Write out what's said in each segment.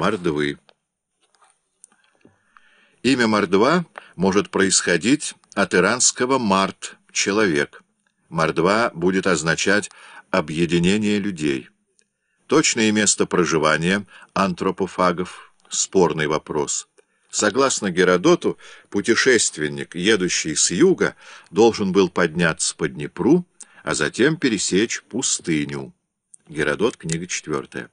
мордвы. Имя мордва может происходить от иранского «март» — «человек». Мордва будет означать «объединение людей». Точное место проживания антропофагов — спорный вопрос. Согласно Геродоту, путешественник, едущий с юга, должен был подняться по Днепру, а затем пересечь пустыню. Геродот, книга 4.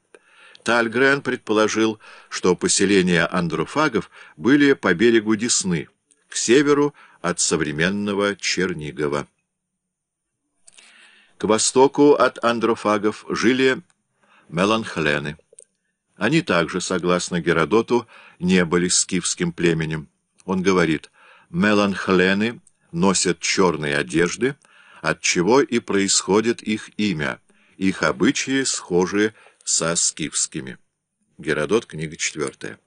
Тальгрен предположил, что поселения андрофагов были по берегу Десны, к северу от современного Чернигова. К востоку от андрофагов жили меланхлены. Они также, согласно Геродоту, не были скифским племенем. Он говорит, меланхлены носят черные одежды, от чего и происходит их имя, их обычаи схожи со скифскими. Геродот, книга 4.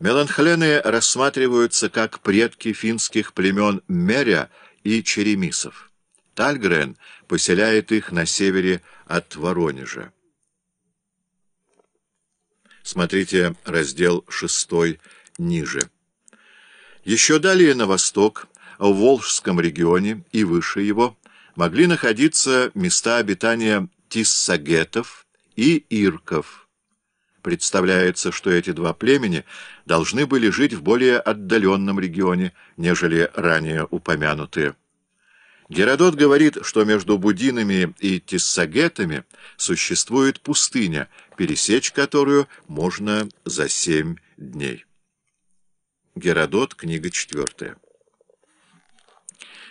Меланхлены рассматриваются как предки финских племен Меря и Черемисов. Тальгрен поселяет их на севере от Воронежа. Смотрите раздел 6 ниже. Еще далее на восток, в Волжском регионе и выше его, могли находиться места обитания тиссагетов и ирков. Представляется, что эти два племени должны были жить в более отдаленном регионе, нежели ранее упомянутые. Геродот говорит, что между будинами и тессагетами существует пустыня, пересечь которую можно за семь дней. Геродот, книга четвертая.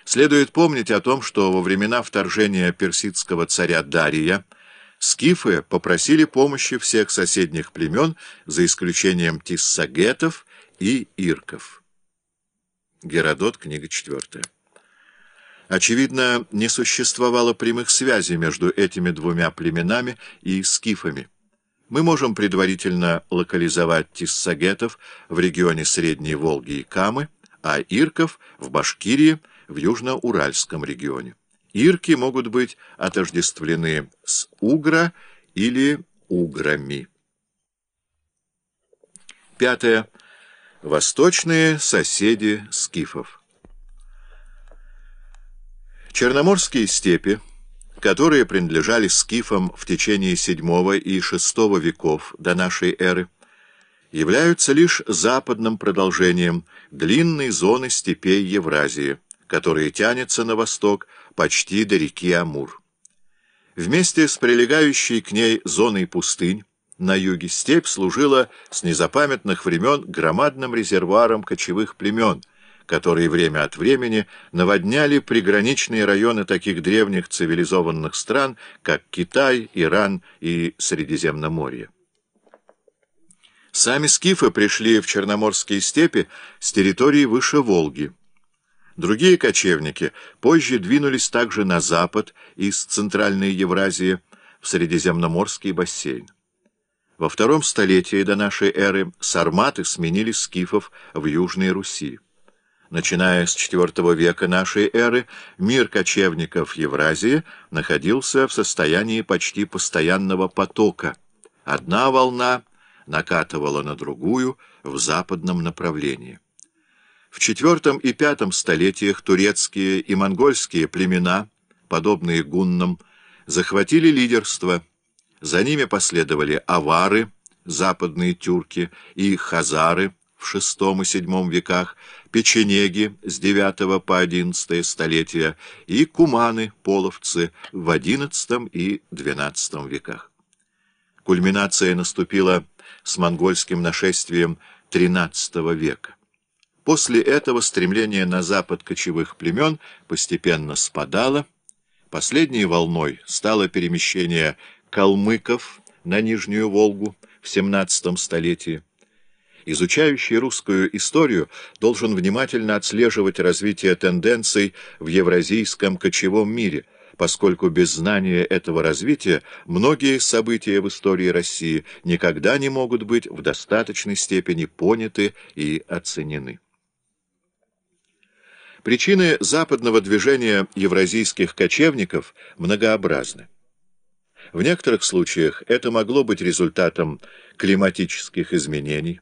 Следует помнить о том, что во времена вторжения персидского царя Дария скифы попросили помощи всех соседних племен, за исключением тессагетов и ирков. Геродот, книга четвертая. Очевидно, не существовало прямых связей между этими двумя племенами и скифами. Мы можем предварительно локализовать тиссагетов в регионе Средней Волги и Камы, а ирков в Башкирии, в Южно-Уральском регионе. Ирки могут быть отождествлены с угра или уграми. Пятое. Восточные соседи скифов. Черноморские степи, которые принадлежали скифам в течение VII и VI веков до нашей эры, являются лишь западным продолжением длинной зоны степей Евразии, которая тянется на восток почти до реки Амур. Вместе с прилегающей к ней зоной пустынь на юге степь служила с незапамятных времен громадным резервуаром кочевых племен – которые время от времени наводняли приграничные районы таких древних цивилизованных стран, как Китай, Иран и Средиземноморье. Сами скифы пришли в Черноморские степи с территории выше Волги. Другие кочевники позже двинулись также на запад из Центральной Евразии в Средиземноморский бассейн. Во втором столетии до нашей эры сарматы сменили скифов в Южной Руси. Начиная с IV века нашей эры, мир кочевников Евразии находился в состоянии почти постоянного потока. Одна волна накатывала на другую в западном направлении. В IV и V столетиях турецкие и монгольские племена, подобные гуннам, захватили лидерство. За ними последовали авары, западные тюрки, и хазары в VI и VII веках, печенеги с IX по XI столетия и куманы, половцы в XI и XII веках. Кульминация наступила с монгольским нашествием XIII века. После этого стремление на запад кочевых племен постепенно спадало. Последней волной стало перемещение калмыков на Нижнюю Волгу в XVII столетии. Изучающий русскую историю должен внимательно отслеживать развитие тенденций в евразийском кочевом мире, поскольку без знания этого развития многие события в истории России никогда не могут быть в достаточной степени поняты и оценены. Причины западного движения евразийских кочевников многообразны. В некоторых случаях это могло быть результатом климатических изменений,